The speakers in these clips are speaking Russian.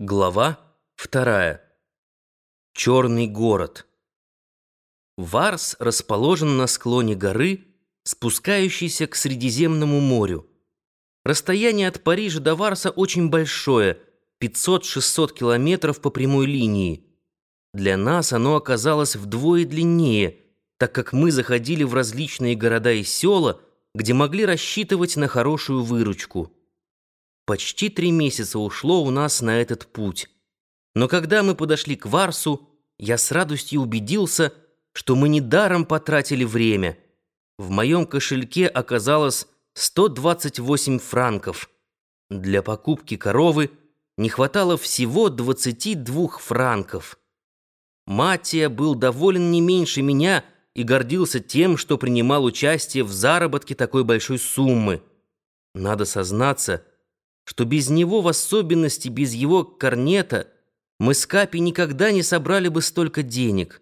Глава вторая. Черный город. Варс расположен на склоне горы, спускающейся к Средиземному морю. Расстояние от Парижа до Варса очень большое, 500-600 километров по прямой линии. Для нас оно оказалось вдвое длиннее, так как мы заходили в различные города и села, где могли рассчитывать на хорошую выручку. Почти три месяца ушло у нас на этот путь. Но когда мы подошли к Варсу, я с радостью убедился, что мы недаром потратили время. В моем кошельке оказалось 128 франков. Для покупки коровы не хватало всего 22 франков. Матия был доволен не меньше меня и гордился тем, что принимал участие в заработке такой большой суммы. Надо сознаться, что без него, в особенности без его корнета, мы с Капи никогда не собрали бы столько денег.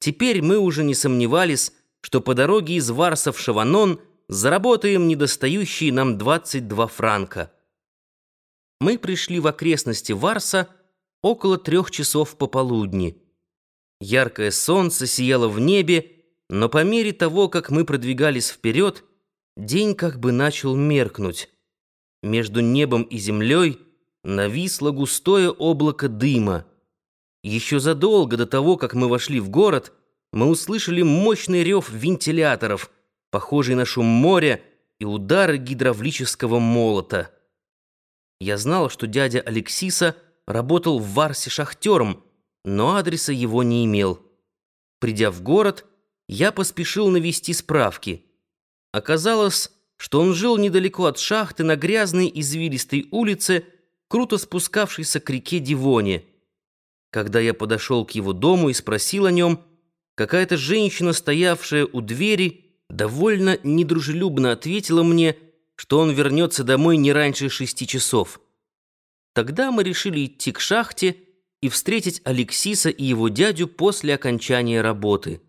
Теперь мы уже не сомневались, что по дороге из Варса в Шаванон заработаем недостающие нам 22 франка. Мы пришли в окрестности Варса около трех часов пополудни. Яркое солнце сияло в небе, но по мере того, как мы продвигались вперед, день как бы начал меркнуть. Между небом и землей нависло густое облако дыма. Еще задолго до того, как мы вошли в город, мы услышали мощный рев вентиляторов, похожий на шум моря и удары гидравлического молота. Я знал, что дядя Алексиса работал в Варсе шахтером, но адреса его не имел. Придя в город, я поспешил навести справки. Оказалось, что он жил недалеко от шахты на грязной извилистой улице, круто спускавшейся к реке Дивоне. Когда я подошел к его дому и спросил о нем, какая-то женщина, стоявшая у двери, довольно недружелюбно ответила мне, что он вернется домой не раньше шести часов. Тогда мы решили идти к шахте и встретить Алексиса и его дядю после окончания работы.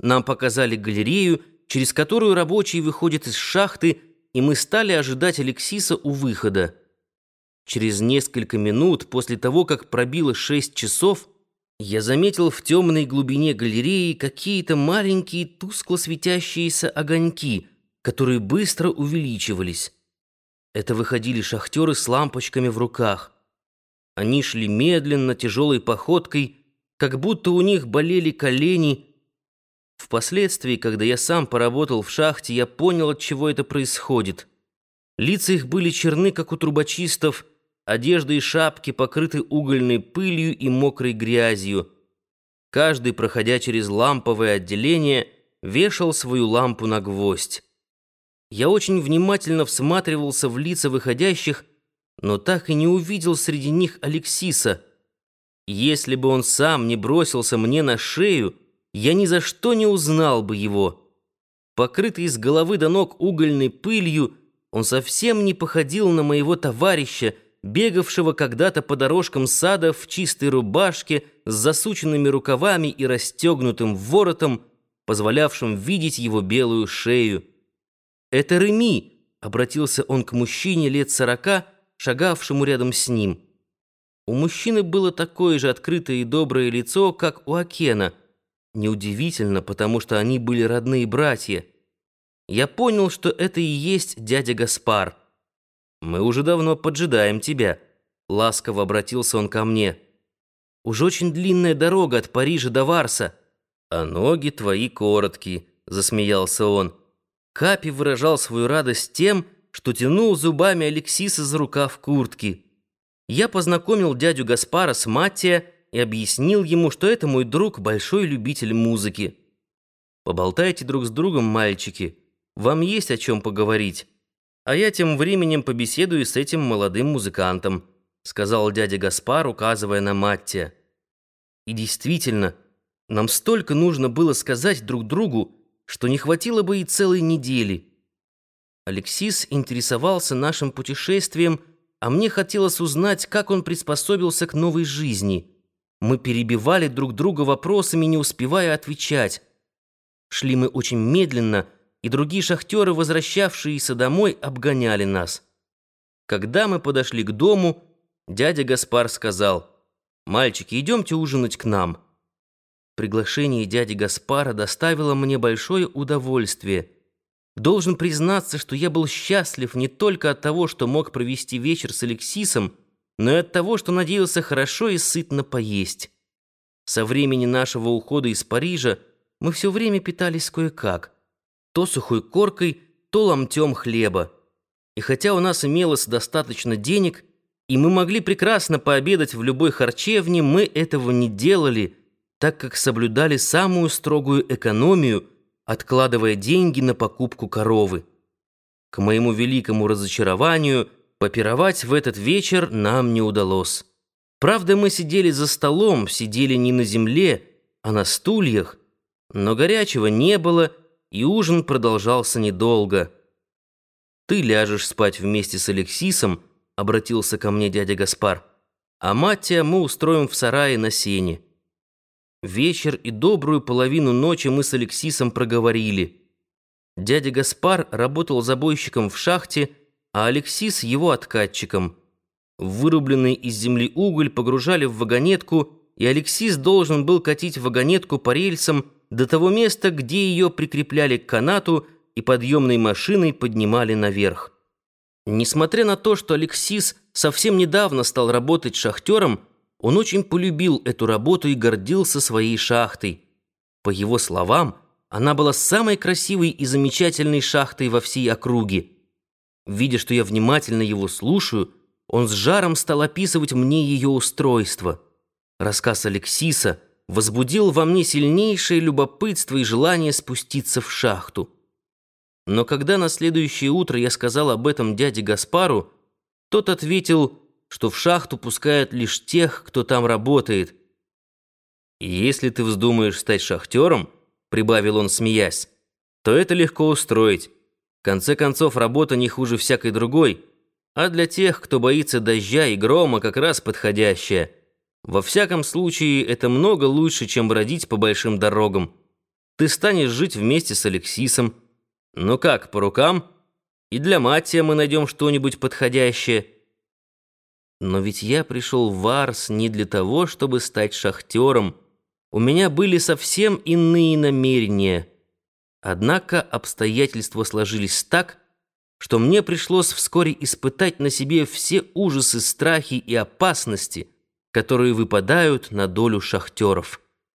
Нам показали галерею, через которую рабочие выходят из шахты, и мы стали ожидать Алексиса у выхода. Через несколько минут после того, как пробило шесть часов, я заметил в темной глубине галереи какие-то маленькие тускло светящиеся огоньки, которые быстро увеличивались. Это выходили шахтеры с лампочками в руках. Они шли медленно, тяжелой походкой, как будто у них болели колени, Впоследствии, когда я сам поработал в шахте, я понял, от чего это происходит. Лица их были черны, как у трубочистов, одежда и шапки покрыты угольной пылью и мокрой грязью. Каждый, проходя через ламповое отделение, вешал свою лампу на гвоздь. Я очень внимательно всматривался в лица выходящих, но так и не увидел среди них Алексиса. Если бы он сам не бросился мне на шею, я ни за что не узнал бы его. Покрытый с головы до ног угольной пылью, он совсем не походил на моего товарища, бегавшего когда-то по дорожкам сада в чистой рубашке с засученными рукавами и расстегнутым воротом, позволявшим видеть его белую шею. «Это Реми», — обратился он к мужчине лет сорока, шагавшему рядом с ним. У мужчины было такое же открытое и доброе лицо, как у Акена — Неудивительно, потому что они были родные братья. Я понял, что это и есть дядя Гаспар. «Мы уже давно поджидаем тебя», — ласково обратился он ко мне. «Уж очень длинная дорога от Парижа до Варса, а ноги твои короткие», — засмеялся он. Капи выражал свою радость тем, что тянул зубами Алексиса за рукав куртки. Я познакомил дядю Гаспара с Маттия, и объяснил ему, что это мой друг, большой любитель музыки. Поболтайте друг с другом, мальчики. Вам есть о чем поговорить. А я тем временем побеседую с этим молодым музыкантом, сказал дядя Гаспар, указывая на Маттия. И действительно, нам столько нужно было сказать друг другу, что не хватило бы и целой недели. Алексис интересовался нашим путешествием, а мне хотелось узнать, как он приспособился к новой жизни. Мы перебивали друг друга вопросами, не успевая отвечать. Шли мы очень медленно, и другие шахтеры, возвращавшиеся домой, обгоняли нас. Когда мы подошли к дому, Дядя Гаспар сказал, «Мальчики, идемте ужинать к нам». Приглашение дяди Гаспара доставило мне большое удовольствие. Должен признаться, что я был счастлив не только от того, что мог провести вечер с Алексисом, но и от того, что надеялся хорошо и сытно поесть. Со времени нашего ухода из Парижа мы все время питались кое-как. То сухой коркой, то ломтем хлеба. И хотя у нас имелось достаточно денег, и мы могли прекрасно пообедать в любой харчевне, мы этого не делали, так как соблюдали самую строгую экономию, откладывая деньги на покупку коровы. К моему великому разочарованию, попировать в этот вечер нам не удалось. Правда, мы сидели за столом, сидели не на земле, а на стульях, но горячего не было, и ужин продолжался недолго. Ты ляжешь спать вместе с Алексисом, обратился ко мне дядя Гаспар. А Маттия мы устроим в сарае на сене. Вечер и добрую половину ночи мы с Алексисом проговорили. Дядя Гаспар работал забойщиком в шахте, а Алексис его откатчиком. Вырубленный из земли уголь погружали в вагонетку, и Алексис должен был катить вагонетку по рельсам до того места, где ее прикрепляли к канату и подъемной машиной поднимали наверх. Несмотря на то, что Алексис совсем недавно стал работать шахтером, он очень полюбил эту работу и гордился своей шахтой. По его словам, она была самой красивой и замечательной шахтой во всей округе. Видя, что я внимательно его слушаю, он с жаром стал описывать мне ее устройство. Рассказ Алексиса возбудил во мне сильнейшее любопытство и желание спуститься в шахту. Но когда на следующее утро я сказал об этом дяде Гаспару, тот ответил, что в шахту пускают лишь тех, кто там работает. «И если ты вздумаешь стать шахтером», — прибавил он, смеясь, «то это легко устроить. В конце концов, работа не хуже всякой другой, а для тех, кто боится дождя и грома, как раз подходящая. Во всяком случае, это много лучше, чем бродить по большим дорогам. Ты станешь жить вместе с Алексисом, «Ну как, по рукам? И для Маттия мы найдем что-нибудь подходящее». Но ведь я пришел в Арс не для того, чтобы стать шахтером. У меня были совсем иные намерения. Однако обстоятельства сложились так, что мне пришлось вскоре испытать на себе все ужасы, страхи и опасности, которые выпадают на долю шахтеров.